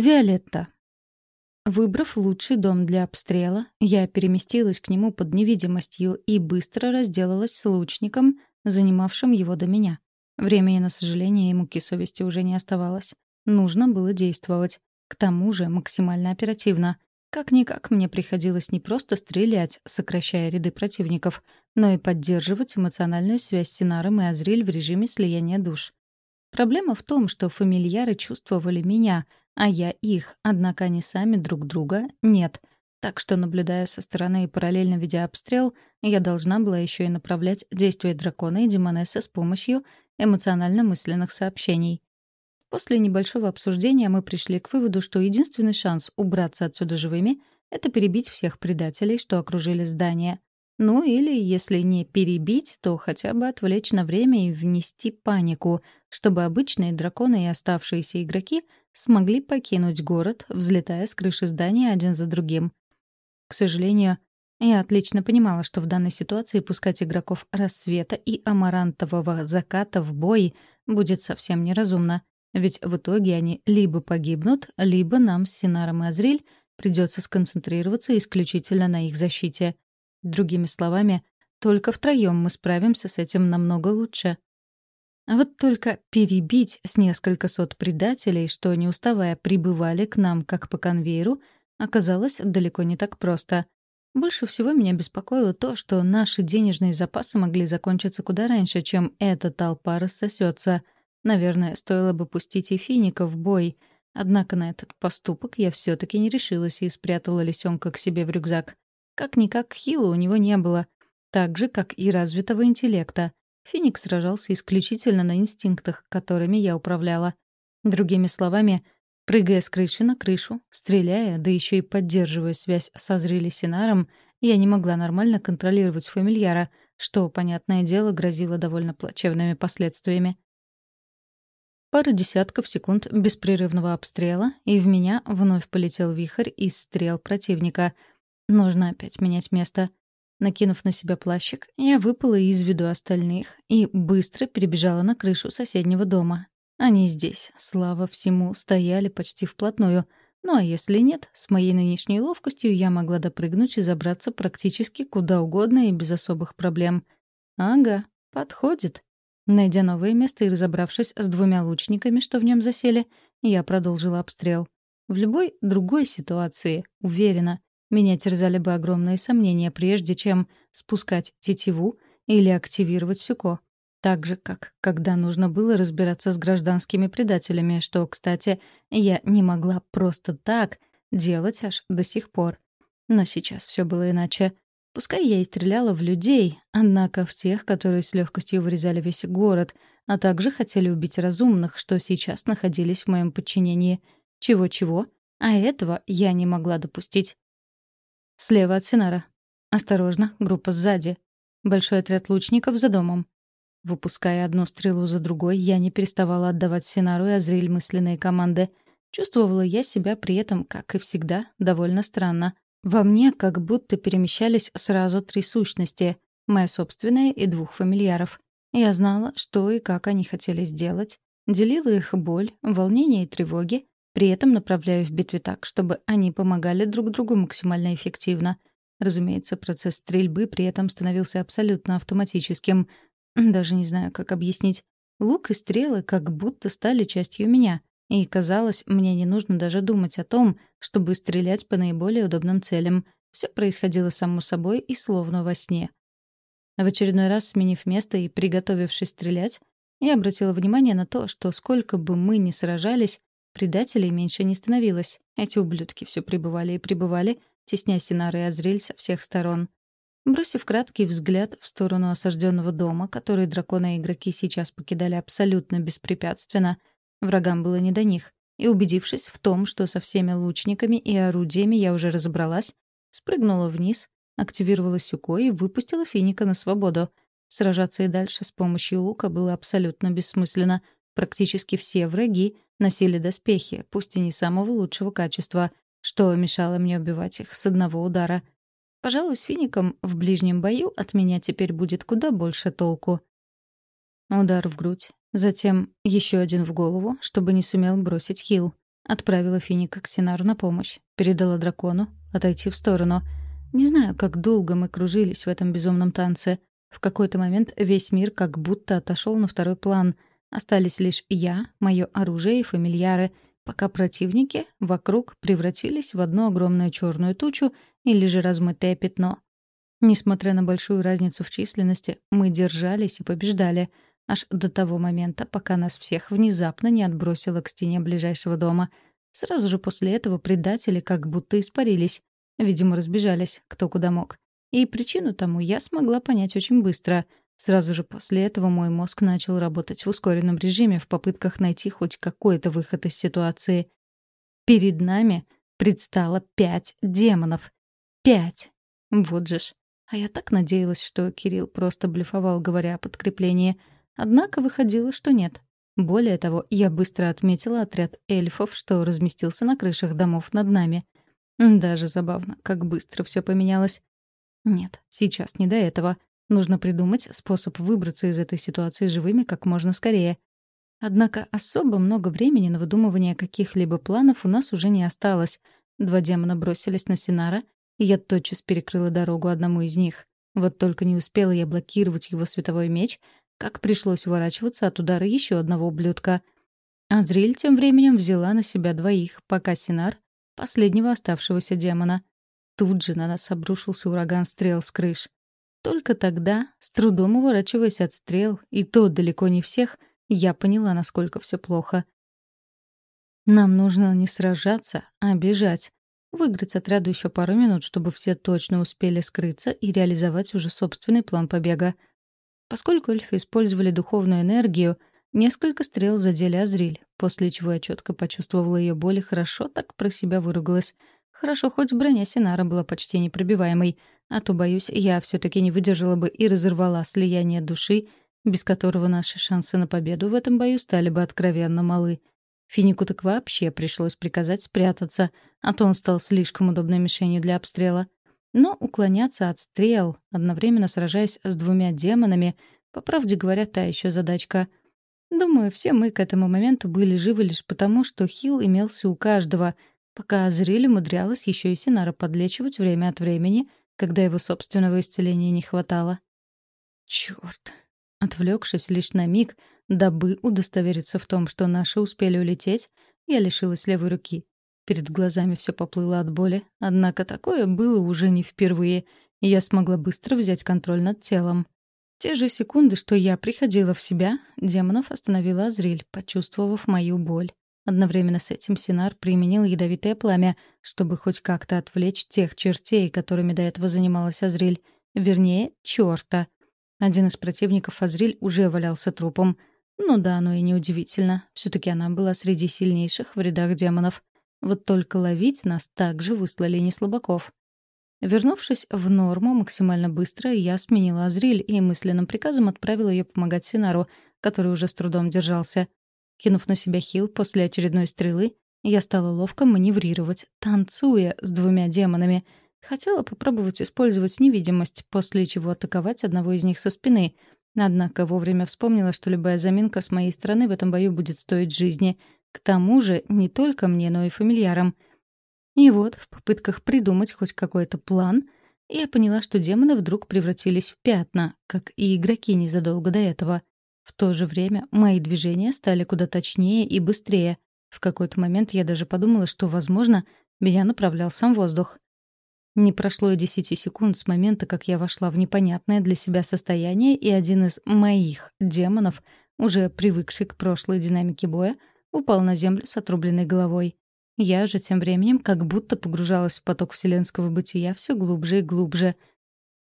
Виолетта. Выбрав лучший дом для обстрела, я переместилась к нему под невидимостью и быстро разделалась с лучником, занимавшим его до меня. Времени на сожаление и муки совести уже не оставалось. Нужно было действовать. К тому же максимально оперативно. Как-никак мне приходилось не просто стрелять, сокращая ряды противников, но и поддерживать эмоциональную связь с Синаром и Азриль в режиме слияния душ. Проблема в том, что фамильяры чувствовали меня — а я их, однако они сами друг друга нет. Так что, наблюдая со стороны и параллельно ведя обстрел, я должна была еще и направлять действия дракона и демонессы с помощью эмоционально-мысленных сообщений. После небольшого обсуждения мы пришли к выводу, что единственный шанс убраться отсюда живыми — это перебить всех предателей, что окружили здание. Ну или, если не перебить, то хотя бы отвлечь на время и внести панику, чтобы обычные драконы и оставшиеся игроки — смогли покинуть город, взлетая с крыши здания один за другим. К сожалению, я отлично понимала, что в данной ситуации пускать игроков рассвета и амарантового заката в бой будет совсем неразумно, ведь в итоге они либо погибнут, либо нам с Синаром и Азриль придется сконцентрироваться исключительно на их защите. Другими словами, только втроем мы справимся с этим намного лучше. Вот только перебить с несколько сот предателей, что, не уставая, прибывали к нам как по конвейеру, оказалось далеко не так просто. Больше всего меня беспокоило то, что наши денежные запасы могли закончиться куда раньше, чем эта толпа рассосется. Наверное, стоило бы пустить и Финика в бой. Однако на этот поступок я все таки не решилась и спрятала лисенка к себе в рюкзак. Как-никак хила у него не было. Так же, как и развитого интеллекта. Феникс сражался исключительно на инстинктах, которыми я управляла. Другими словами, прыгая с крыши на крышу, стреляя, да еще и поддерживая связь со Зрели Синаром, я не могла нормально контролировать фамильяра, что, понятное дело, грозило довольно плачевными последствиями. Пара десятков секунд беспрерывного обстрела, и в меня вновь полетел вихрь из стрел противника. Нужно опять менять место. Накинув на себя плащик, я выпала из виду остальных и быстро перебежала на крышу соседнего дома. Они здесь, слава всему, стояли почти вплотную. Ну а если нет, с моей нынешней ловкостью я могла допрыгнуть и забраться практически куда угодно и без особых проблем. Ага, подходит. Найдя новое место и разобравшись с двумя лучниками, что в нем засели, я продолжила обстрел. В любой другой ситуации, уверена, меня терзали бы огромные сомнения, прежде чем спускать тетиву или активировать сюко. Так же, как когда нужно было разбираться с гражданскими предателями, что, кстати, я не могла просто так делать аж до сих пор. Но сейчас все было иначе. Пускай я и стреляла в людей, однако в тех, которые с легкостью вырезали весь город, а также хотели убить разумных, что сейчас находились в моем подчинении. Чего-чего, а этого я не могла допустить. Слева от Синара. Осторожно, группа сзади. Большой отряд лучников за домом. Выпуская одну стрелу за другой, я не переставала отдавать Синару и Азриль мысленные команды. Чувствовала я себя при этом, как и всегда, довольно странно. Во мне как будто перемещались сразу три сущности — моя собственная и двух фамильяров. Я знала, что и как они хотели сделать, делила их боль, волнение и тревоги, при этом направляю в битве так, чтобы они помогали друг другу максимально эффективно. Разумеется, процесс стрельбы при этом становился абсолютно автоматическим. Даже не знаю, как объяснить. Лук и стрелы как будто стали частью меня. И, казалось, мне не нужно даже думать о том, чтобы стрелять по наиболее удобным целям. Все происходило само собой и словно во сне. В очередной раз, сменив место и приготовившись стрелять, я обратила внимание на то, что сколько бы мы ни сражались, Предателей меньше не становилось. Эти ублюдки все пребывали и пребывали, тесня Синары и Азрель со всех сторон. Бросив краткий взгляд в сторону осажденного дома, который драконы и игроки сейчас покидали абсолютно беспрепятственно, врагам было не до них, и убедившись в том, что со всеми лучниками и орудиями я уже разобралась, спрыгнула вниз, активировала сюко и выпустила финика на свободу. Сражаться и дальше с помощью лука было абсолютно бессмысленно. Практически все враги носили доспехи, пусть и не самого лучшего качества, что мешало мне убивать их с одного удара. Пожалуй, с фиником в ближнем бою от меня теперь будет куда больше толку. Удар в грудь, затем еще один в голову, чтобы не сумел бросить хил. Отправила Финика к Синару на помощь. Передала дракону отойти в сторону. Не знаю, как долго мы кружились в этом безумном танце. В какой-то момент весь мир как будто отошел на второй план. Остались лишь я, мое оружие и фамильяры, пока противники вокруг превратились в одну огромную черную тучу или же размытое пятно. Несмотря на большую разницу в численности, мы держались и побеждали, аж до того момента, пока нас всех внезапно не отбросило к стене ближайшего дома. Сразу же после этого предатели как будто испарились. Видимо, разбежались, кто куда мог. И причину тому я смогла понять очень быстро. Сразу же после этого мой мозг начал работать в ускоренном режиме в попытках найти хоть какой-то выход из ситуации. Перед нами предстало пять демонов. Пять! Вот же ж. А я так надеялась, что Кирилл просто блефовал, говоря о подкреплении. Однако выходило, что нет. Более того, я быстро отметила отряд эльфов, что разместился на крышах домов над нами. Даже забавно, как быстро все поменялось. Нет, сейчас не до этого. Нужно придумать способ выбраться из этой ситуации живыми как можно скорее. Однако особо много времени на выдумывание каких-либо планов у нас уже не осталось. Два демона бросились на Синара, и я тотчас перекрыла дорогу одному из них. Вот только не успела я блокировать его световой меч, как пришлось уворачиваться от удара еще одного ублюдка. Азриль тем временем взяла на себя двоих, пока Синар — последнего оставшегося демона. Тут же на нас обрушился ураган стрел с крыш. Только тогда, с трудом уворачиваясь от стрел, и то далеко не всех, я поняла, насколько все плохо. Нам нужно не сражаться, а бежать. Выиграть отряду еще пару минут, чтобы все точно успели скрыться и реализовать уже собственный план побега. Поскольку эльфы использовали духовную энергию, несколько стрел задели Азриль, после чего я четко почувствовала ее боль и хорошо так про себя выругалась — Хорошо, хоть броня Синара была почти непробиваемой, а то, боюсь, я все таки не выдержала бы и разорвала слияние души, без которого наши шансы на победу в этом бою стали бы откровенно малы. Финику так вообще пришлось приказать спрятаться, а то он стал слишком удобной мишенью для обстрела. Но уклоняться от стрел, одновременно сражаясь с двумя демонами, по правде говоря, та еще задачка. Думаю, все мы к этому моменту были живы лишь потому, что хил имелся у каждого — пока Азриль умудрялась еще и Синара подлечивать время от времени, когда его собственного исцеления не хватало. Черт! Отвлекшись лишь на миг, дабы удостовериться в том, что наши успели улететь, я лишилась левой руки. Перед глазами все поплыло от боли, однако такое было уже не впервые, и я смогла быстро взять контроль над телом. те же секунды, что я приходила в себя, демонов остановила Азриль, почувствовав мою боль. Одновременно с этим Синар применил ядовитое пламя, чтобы хоть как-то отвлечь тех чертей, которыми до этого занималась Азриль. Вернее, чёрта. Один из противников Азриль уже валялся трупом. Ну да, оно и неудивительно. все таки она была среди сильнейших в рядах демонов. Вот только ловить нас также выслали не слабаков. Вернувшись в норму максимально быстро, я сменила Азриль и мысленным приказом отправила ее помогать Синару, который уже с трудом держался — Кинув на себя хил после очередной стрелы, я стала ловко маневрировать, танцуя с двумя демонами. Хотела попробовать использовать невидимость, после чего атаковать одного из них со спины. Однако вовремя вспомнила, что любая заминка с моей стороны в этом бою будет стоить жизни. К тому же не только мне, но и фамильярам. И вот, в попытках придумать хоть какой-то план, я поняла, что демоны вдруг превратились в пятна, как и игроки незадолго до этого — в то же время мои движения стали куда точнее и быстрее. В какой-то момент я даже подумала, что, возможно, меня направлял сам воздух. Не прошло и десяти секунд с момента, как я вошла в непонятное для себя состояние, и один из моих демонов, уже привыкший к прошлой динамике боя, упал на землю с отрубленной головой. Я же тем временем как будто погружалась в поток вселенского бытия все глубже и глубже.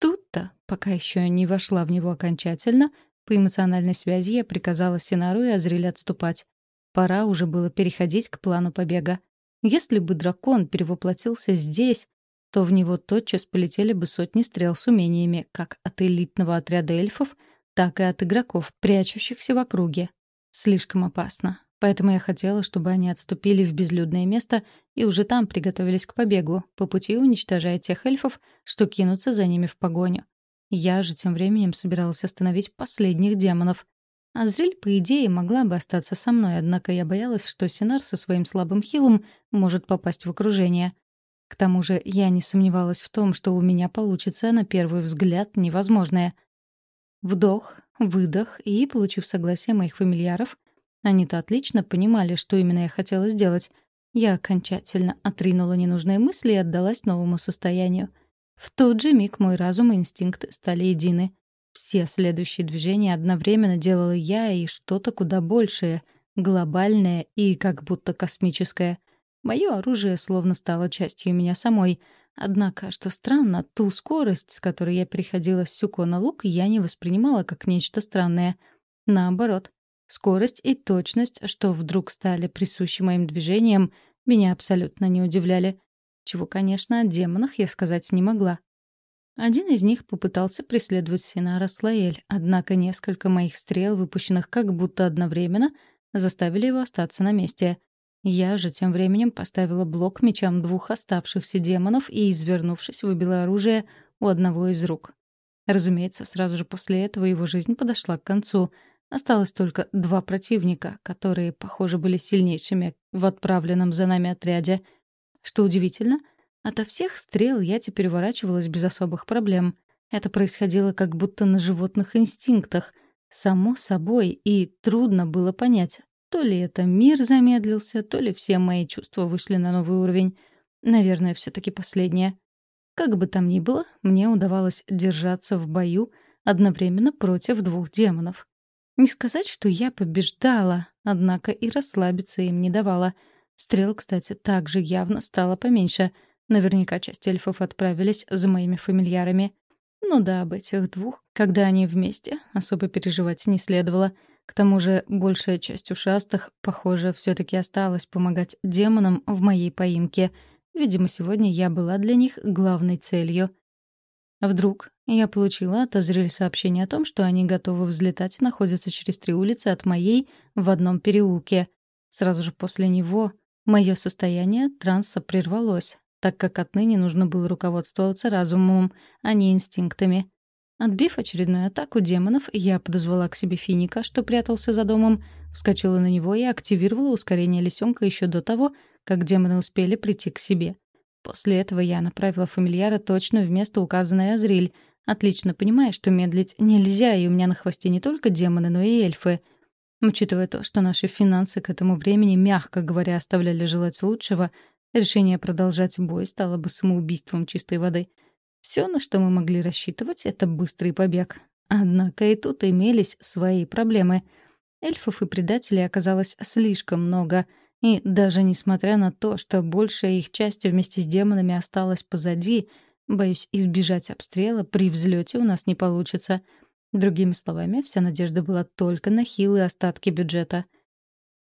Тут-то, пока еще не вошла в него окончательно, по эмоциональной связи я приказала Синару и Азриле отступать. Пора уже было переходить к плану побега. Если бы дракон перевоплотился здесь, то в него тотчас полетели бы сотни стрел с умениями как от элитного отряда эльфов, так и от игроков, прячущихся в округе. Слишком опасно. Поэтому я хотела, чтобы они отступили в безлюдное место и уже там приготовились к побегу, по пути уничтожая тех эльфов, что кинутся за ними в погоню. Я же тем временем собиралась остановить последних демонов. Азриль, по идее, могла бы остаться со мной, однако я боялась, что Синар со своим слабым хилом может попасть в окружение. К тому же я не сомневалась в том, что у меня получится на первый взгляд невозможное. Вдох, выдох, и, получив согласие моих фамильяров, они-то отлично понимали, что именно я хотела сделать. Я окончательно отринула ненужные мысли и отдалась новому состоянию. В тот же миг мой разум и инстинкты стали едины. Все следующие движения одновременно делала я и что-то куда большее, глобальное и как будто космическое. Мое оружие словно стало частью меня самой. Однако, что странно, ту скорость, с которой я переходила с сюко на лук, я не воспринимала как нечто странное. Наоборот, скорость и точность, что вдруг стали присущи моим движениям, меня абсолютно не удивляли. Чего, конечно, о демонах я сказать не могла. Один из них попытался преследовать Синара Слаэль, однако несколько моих стрел, выпущенных как будто одновременно, заставили его остаться на месте. Я же тем временем поставила блок мечам двух оставшихся демонов и, извернувшись, выбила оружие у одного из рук. Разумеется, сразу же после этого его жизнь подошла к концу. Осталось только два противника, которые, похоже, были сильнейшими в отправленном за нами отряде. Что удивительно, ото всех стрел я теперь уворачивалась без особых проблем. Это происходило как будто на животных инстинктах, само собой, и трудно было понять, то ли это мир замедлился, то ли все мои чувства вышли на новый уровень. Наверное, все таки последнее. Как бы там ни было, мне удавалось держаться в бою одновременно против двух демонов. Не сказать, что я побеждала, однако и расслабиться им не давала. Стрел, кстати, также явно стало поменьше. Наверняка часть эльфов отправились за моими фамильярами. Ну да, об этих двух, когда они вместе, особо переживать не следовало — к тому же большая часть ушастых, похоже, все таки осталась помогать демонам в моей поимке. Видимо, сегодня я была для них главной целью. Вдруг я получила от Азриль сообщение о том, что они готовы взлетать и находятся через три улицы от моей в одном переулке. Сразу же после него мое состояние транса прервалось, так как отныне нужно было руководствоваться разумом, а не инстинктами. Отбив очередную атаку демонов, я подозвала к себе Финика, что прятался за домом, вскочила на него и активировала ускорение лисенка еще до того, как демоны успели прийти к себе. После этого я направила фамильяра точно в место, указанное Азриль, отлично понимая, что медлить нельзя, и у меня на хвосте не только демоны, но и эльфы. Учитывая то, что наши финансы к этому времени, мягко говоря, оставляли желать лучшего, решение продолжать бой стало бы самоубийством чистой воды — все, на что мы могли рассчитывать, — это быстрый побег. Однако и тут имелись свои проблемы. Эльфов и предателей оказалось слишком много, и даже несмотря на то, что большая их часть вместе с демонами осталась позади, боюсь, избежать обстрела при взлете у нас не получится. Другими словами, вся надежда была только на хилые остатки бюджета.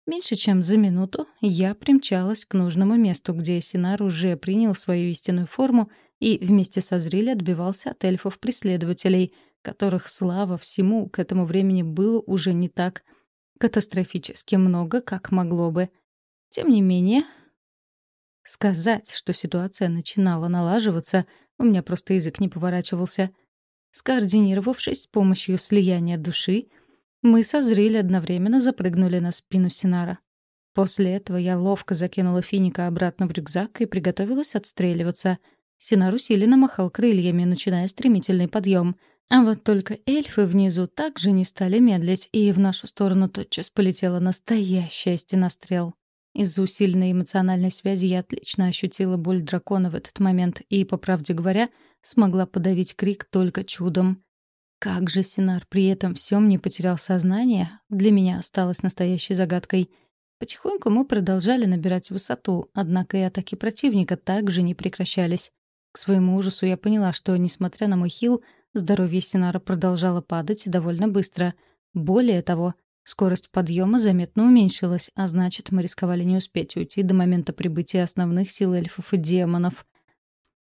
Меньше чем за минуту я примчалась к нужному месту, где Синар уже принял свою истинную форму — и вместе со Зриль отбивался от эльфов-преследователей, которых, слава всему, к этому времени было уже не так катастрофически много, как могло бы. Тем не менее, сказать, что ситуация начинала налаживаться, у меня просто язык не поворачивался. Скоординировавшись с помощью слияния души, мы со Зриль одновременно запрыгнули на спину Синара. После этого я ловко закинула Финика обратно в рюкзак и приготовилась отстреливаться — Синар усиленно махал крыльями, начиная стремительный подъем. А вот только эльфы внизу также не стали медлить, и в нашу сторону тотчас полетела настоящая стена стрел. Из-за усиленной эмоциональной связи я отлично ощутила боль дракона в этот момент и, по правде говоря, смогла подавить крик только чудом. Как же Синар при этом всем не потерял сознание, для меня осталось настоящей загадкой. Потихоньку мы продолжали набирать высоту, однако и атаки противника также не прекращались. К своему ужасу я поняла, что, несмотря на мой хил, здоровье Синара продолжало падать довольно быстро. Более того, скорость подъема заметно уменьшилась, а значит, мы рисковали не успеть уйти до момента прибытия основных сил эльфов и демонов.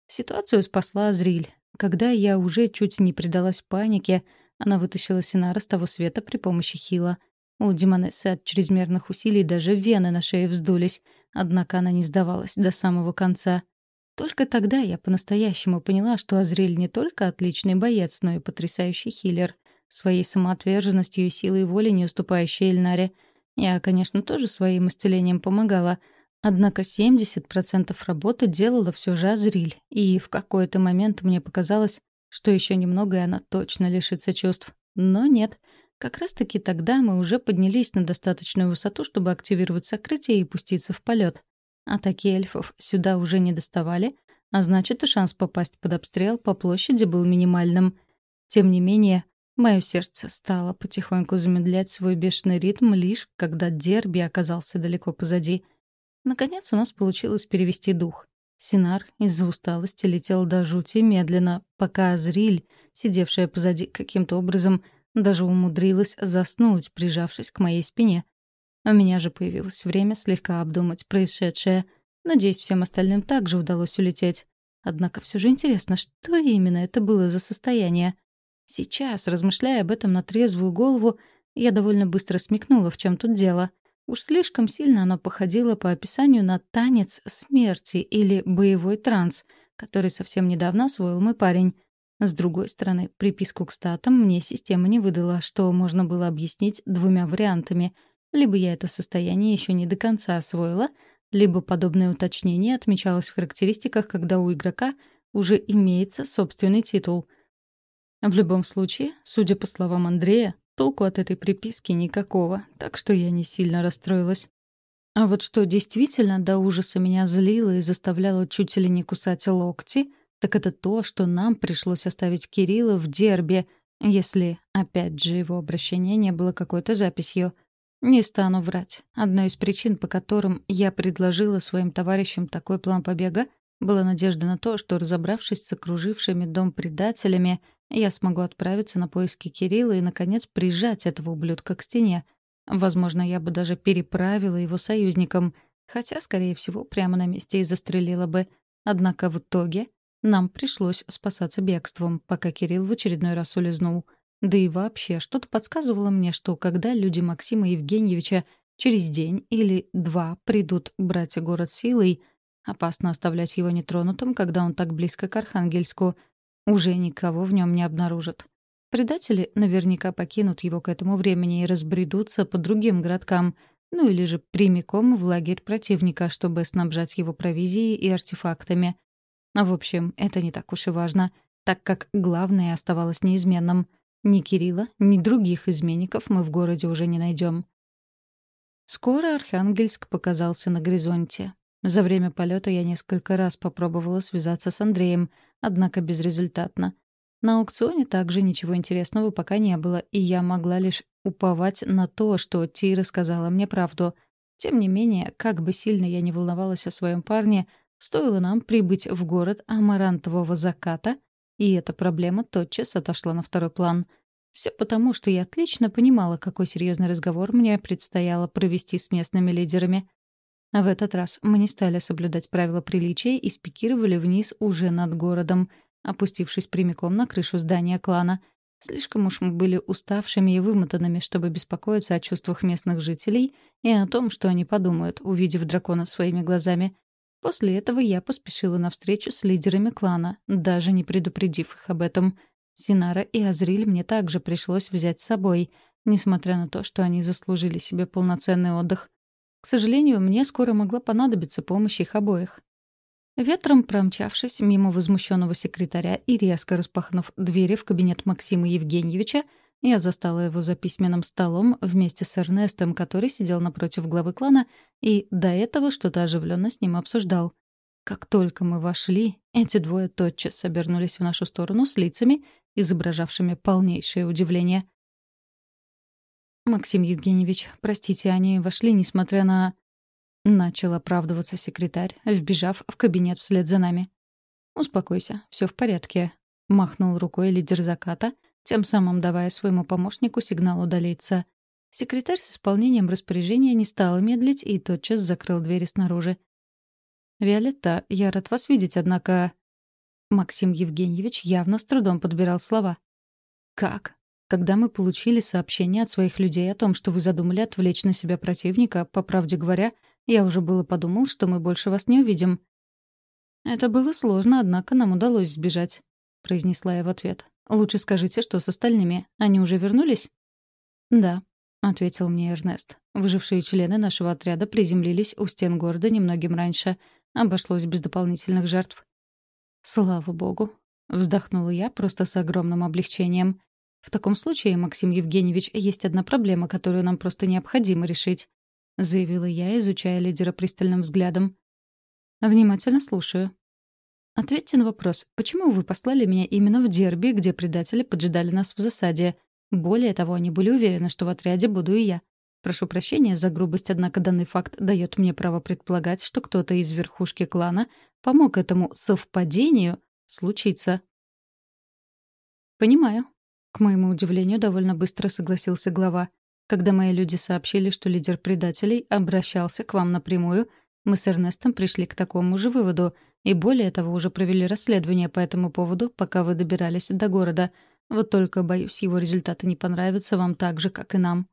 Ситуацию спасла Азриль. Когда я уже чуть не предалась панике, она вытащила Синара с того света при помощи хила. У Демонессы от чрезмерных усилий даже вены на шее вздулись, однако она не сдавалась до самого конца — только тогда я по-настоящему поняла, что Азриль не только отличный боец, но и потрясающий хиллер. Своей самоотверженностью и силой воли, не уступающей Эльнаре. Я, конечно, тоже своим исцелением помогала, однако 70% работы делала все же Азриль, и в какой-то момент мне показалось, что еще немного, и она точно лишится чувств. Но нет. Как раз-таки тогда мы уже поднялись на достаточную высоту, чтобы активировать сокрытие и пуститься в полет. Атаки эльфов сюда уже не доставали, а значит, и шанс попасть под обстрел по площади был минимальным. Тем не менее, мое сердце стало потихоньку замедлять свой бешеный ритм лишь, когда дерби оказался далеко позади. Наконец у нас получилось перевести дух. Синар из-за усталости летел до жути медленно, пока Азриль, сидевшая позади каким-то образом, даже умудрилась заснуть, прижавшись к моей спине. У меня же появилось время слегка обдумать происшедшее. Надеюсь, всем остальным также удалось улететь. Однако все же интересно, что именно это было за состояние. Сейчас, размышляя об этом на трезвую голову, я довольно быстро смекнула, в чем тут дело. Уж слишком сильно оно походило по описанию на танец смерти или боевой транс, который совсем недавно освоил мой парень. С другой стороны, приписку к статам мне система не выдала, что можно было объяснить двумя вариантами — либо я это состояние еще не до конца освоила, либо подобное уточнение отмечалось в характеристиках, когда у игрока уже имеется собственный титул. В любом случае, судя по словам Андрея, толку от этой приписки никакого, так что я не сильно расстроилась. А вот что действительно до ужаса меня злило и заставляло чуть ли не кусать локти, так это то, что нам пришлось оставить Кирилла в дербе, если, опять же, его обращение не было какой-то записью — не стану врать. Одной из причин, по которым я предложила своим товарищам такой план побега, была надежда на то, что, разобравшись с окружившими дом предателями, я смогу отправиться на поиски Кирилла и, наконец, прижать этого ублюдка к стене. Возможно, я бы даже переправила его союзникам, хотя, скорее всего, прямо на месте и застрелила бы. Однако в итоге нам пришлось спасаться бегством, пока Кирилл в очередной раз улизнул — да и вообще, что-то подсказывало мне, что когда люди Максима Евгеньевича через день или два придут брать город силой, опасно оставлять его нетронутым, когда он так близко к Архангельску, уже никого в нем не обнаружат. Предатели наверняка покинут его к этому времени и разбредутся по другим городкам, ну или же прямиком в лагерь противника, чтобы снабжать его провизией и артефактами. В общем, это не так уж и важно, так как главное оставалось неизменным — ни Кирилла, ни других изменников мы в городе уже не найдем. Скоро Архангельск показался на горизонте. За время полета я несколько раз попробовала связаться с Андреем, однако безрезультатно. На аукционе также ничего интересного пока не было, и я могла лишь уповать на то, что Ти рассказала мне правду. Тем не менее, как бы сильно я не волновалась о своем парне, стоило нам прибыть в город Амарантового заката — и эта проблема тотчас отошла на второй план. Все потому, что я отлично понимала, какой серьезный разговор мне предстояло провести с местными лидерами. А в этот раз мы не стали соблюдать правила приличия и спикировали вниз уже над городом, опустившись прямиком на крышу здания клана. Слишком уж мы были уставшими и вымотанными, чтобы беспокоиться о чувствах местных жителей и о том, что они подумают, увидев дракона своими глазами. После этого я поспешила на встречу с лидерами клана, даже не предупредив их об этом. Синара и Азриль мне также пришлось взять с собой, несмотря на то, что они заслужили себе полноценный отдых. К сожалению, мне скоро могла понадобиться помощь их обоих. Ветром промчавшись мимо возмущенного секретаря и резко распахнув двери в кабинет Максима Евгеньевича, я застала его за письменным столом вместе с Эрнестом, который сидел напротив главы клана и до этого что-то оживленно с ним обсуждал. Как только мы вошли, эти двое тотчас обернулись в нашу сторону с лицами, изображавшими полнейшее удивление. «Максим Евгеньевич, простите, они вошли, несмотря на...» Начал оправдываться секретарь, вбежав в кабинет вслед за нами. «Успокойся, все в порядке», — махнул рукой лидер заката, тем самым давая своему помощнику сигнал удалиться. Секретарь с исполнением распоряжения не стал медлить и тотчас закрыл двери снаружи. «Виолетта, я рад вас видеть, однако...» Максим Евгеньевич явно с трудом подбирал слова. «Как? Когда мы получили сообщение от своих людей о том, что вы задумали отвлечь на себя противника, по правде говоря, я уже было подумал, что мы больше вас не увидим». «Это было сложно, однако нам удалось сбежать», — произнесла я в ответ. Лучше скажите, что с остальными. Они уже вернулись?» «Да», — ответил мне Эрнест. «Выжившие члены нашего отряда приземлились у стен города немногим раньше. Обошлось без дополнительных жертв». «Слава богу», — вздохнула я просто с огромным облегчением. «В таком случае, Максим Евгеньевич, есть одна проблема, которую нам просто необходимо решить», — заявила я, изучая лидера пристальным взглядом. «Внимательно слушаю». «Ответьте на вопрос, почему вы послали меня именно в Дерби, где предатели поджидали нас в засаде? Более того, они были уверены, что в отряде буду и я. Прошу прощения за грубость, однако данный факт дает мне право предполагать, что кто-то из верхушки клана помог этому совпадению случиться». «Понимаю». К моему удивлению, довольно быстро согласился глава. Когда мои люди сообщили, что лидер предателей обращался к вам напрямую — мы с Эрнестом пришли к такому же выводу, и более того, уже провели расследование по этому поводу, пока вы добирались до города. Вот только, боюсь, его результаты не понравятся вам так же, как и нам».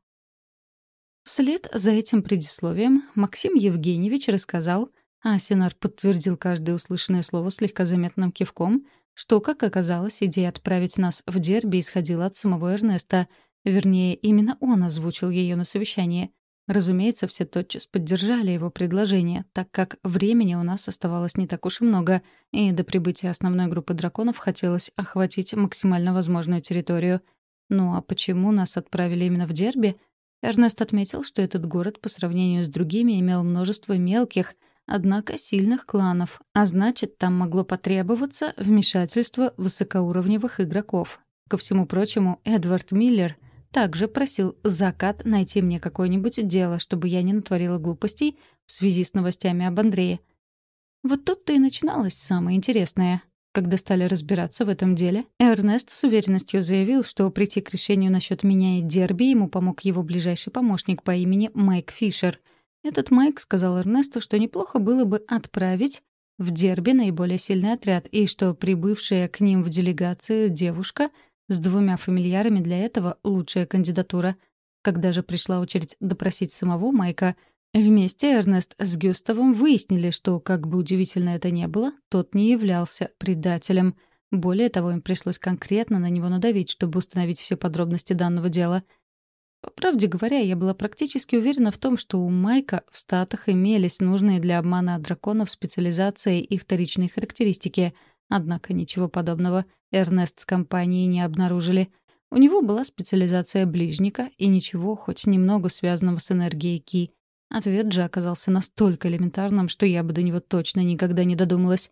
Вслед за этим предисловием Максим Евгеньевич рассказал, а Синар подтвердил каждое услышанное слово слегка заметным кивком, что, как оказалось, идея отправить нас в дерби исходила от самого Эрнеста. Вернее, именно он озвучил ее на совещании. Разумеется, все тотчас поддержали его предложение, так как времени у нас оставалось не так уж и много, и до прибытия основной группы драконов хотелось охватить максимально возможную территорию. Ну а почему нас отправили именно в Дерби? Эрнест отметил, что этот город по сравнению с другими имел множество мелких, однако сильных кланов, а значит, там могло потребоваться вмешательство высокоуровневых игроков. Ко всему прочему, Эдвард Миллер — также просил Закат найти мне какое-нибудь дело, чтобы я не натворила глупостей в связи с новостями об Андрее. Вот тут-то и начиналось самое интересное. Когда стали разбираться в этом деле, Эрнест с уверенностью заявил, что прийти к решению насчет меня и Дерби ему помог его ближайший помощник по имени Майк Фишер. Этот Майк сказал Эрнесту, что неплохо было бы отправить в Дерби наиболее сильный отряд, и что прибывшая к ним в делегации девушка — с двумя фамильярами для этого лучшая кандидатура. Когда же пришла очередь допросить самого Майка, вместе Эрнест с Гюставом выяснили, что, как бы удивительно это ни было, тот не являлся предателем. Более того, им пришлось конкретно на него надавить, чтобы установить все подробности данного дела. По правде говоря, я была практически уверена в том, что у Майка в статах имелись нужные для обмана драконов специализации и вторичные характеристики — Однако ничего подобного Эрнест с компанией не обнаружили. У него была специализация ближника и ничего, хоть немного связанного с энергией Ки. Ответ же оказался настолько элементарным, что я бы до него точно никогда не додумалась.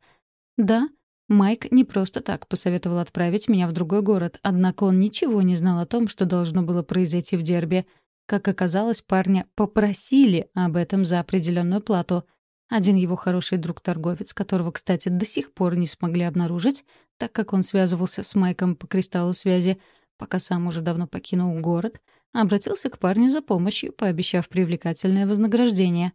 Да, Майк не просто так посоветовал отправить меня в другой город, однако он ничего не знал о том, что должно было произойти в Дербе. Как оказалось, парня попросили об этом за определенную плату — один его хороший друг-торговец, которого, кстати, до сих пор не смогли обнаружить, так как он связывался с Майком по кристаллу связи, пока сам уже давно покинул город, обратился к парню за помощью, пообещав привлекательное вознаграждение.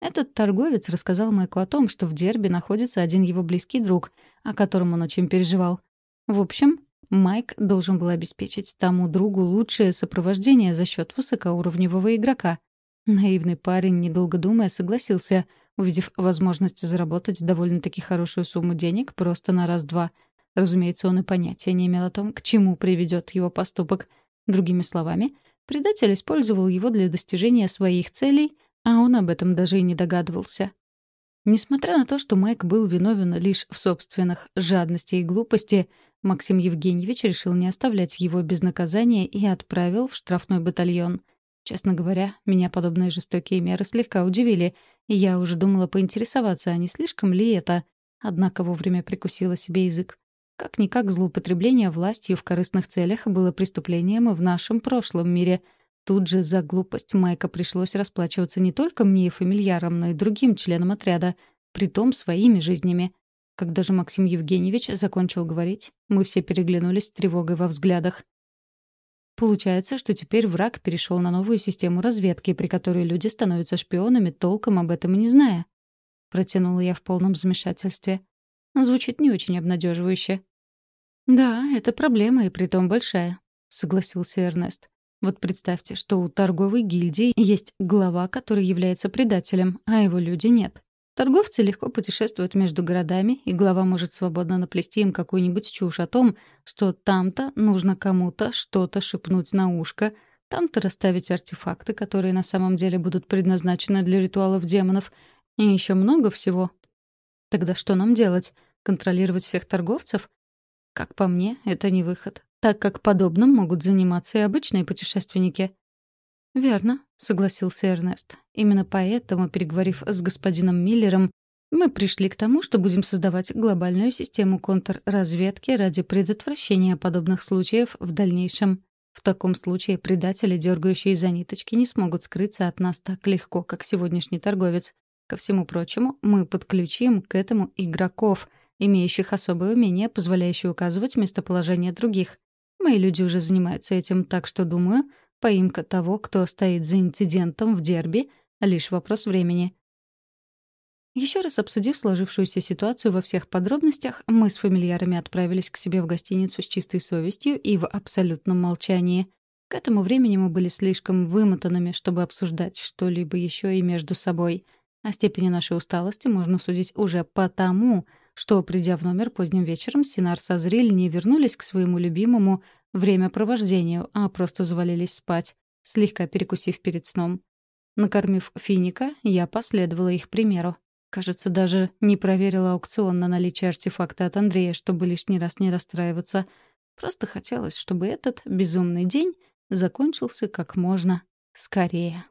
Этот торговец рассказал Майку о том, что в Дерби находится один его близкий друг, о котором он очень переживал. В общем, Майк должен был обеспечить тому другу лучшее сопровождение за счет высокоуровневого игрока. Наивный парень, недолго думая, согласился — увидев возможность заработать довольно-таки хорошую сумму денег просто на раз-два. Разумеется, он и понятия не имел о том, к чему приведет его поступок. Другими словами, предатель использовал его для достижения своих целей, а он об этом даже и не догадывался. Несмотря на то, что Майк был виновен лишь в собственных жадности и глупости, Максим Евгеньевич решил не оставлять его без наказания и отправил в штрафной батальон. Честно говоря, меня подобные жестокие меры слегка удивили — и я уже думала поинтересоваться, а не слишком ли это. Однако вовремя прикусила себе язык. Как-никак злоупотребление властью в корыстных целях было преступлением в нашем прошлом мире. Тут же за глупость Майка пришлось расплачиваться не только мне и фамильярам, но и другим членам отряда, притом своими жизнями. Когда же Максим Евгеньевич закончил говорить, мы все переглянулись с тревогой во взглядах. Получается, что теперь враг перешел на новую систему разведки, при которой люди становятся шпионами, толком об этом и не зная. Протянула я в полном замешательстве. Звучит не очень обнадеживающе. «Да, это проблема, и притом большая», — согласился Эрнест. «Вот представьте, что у торговой гильдии есть глава, который является предателем, а его люди нет. Торговцы легко путешествуют между городами, и глава может свободно наплести им какую-нибудь чушь о том, что там-то нужно кому-то что-то шепнуть на ушко, там-то расставить артефакты, которые на самом деле будут предназначены для ритуалов демонов, и еще много всего. Тогда что нам делать? Контролировать всех торговцев? Как по мне, это не выход, так как подобным могут заниматься и обычные путешественники. «Верно», — согласился Эрнест. «Именно поэтому, переговорив с господином Миллером, мы пришли к тому, что будем создавать глобальную систему контрразведки ради предотвращения подобных случаев в дальнейшем. В таком случае предатели, дергающие за ниточки, не смогут скрыться от нас так легко, как сегодняшний торговец. Ко всему прочему, мы подключим к этому игроков, имеющих особое умение, позволяющее указывать местоположение других. Мои люди уже занимаются этим, так что, думаю, Поимка того, кто стоит за инцидентом в дерби — лишь вопрос времени. Еще раз обсудив сложившуюся ситуацию во всех подробностях, мы с фамильярами отправились к себе в гостиницу с чистой совестью и в абсолютном молчании. К этому времени мы были слишком вымотанными, чтобы обсуждать что-либо еще и между собой. О степени нашей усталости можно судить уже потому, что, придя в номер поздним вечером, Синар со Зрель не вернулись к своему любимому времяпровождению, а просто завалились спать, слегка перекусив перед сном. Накормив финика, я последовала их примеру. Кажется, даже не проверила аукцион на наличие артефакта от Андрея, чтобы лишний раз не расстраиваться. Просто хотелось, чтобы этот безумный день закончился как можно скорее.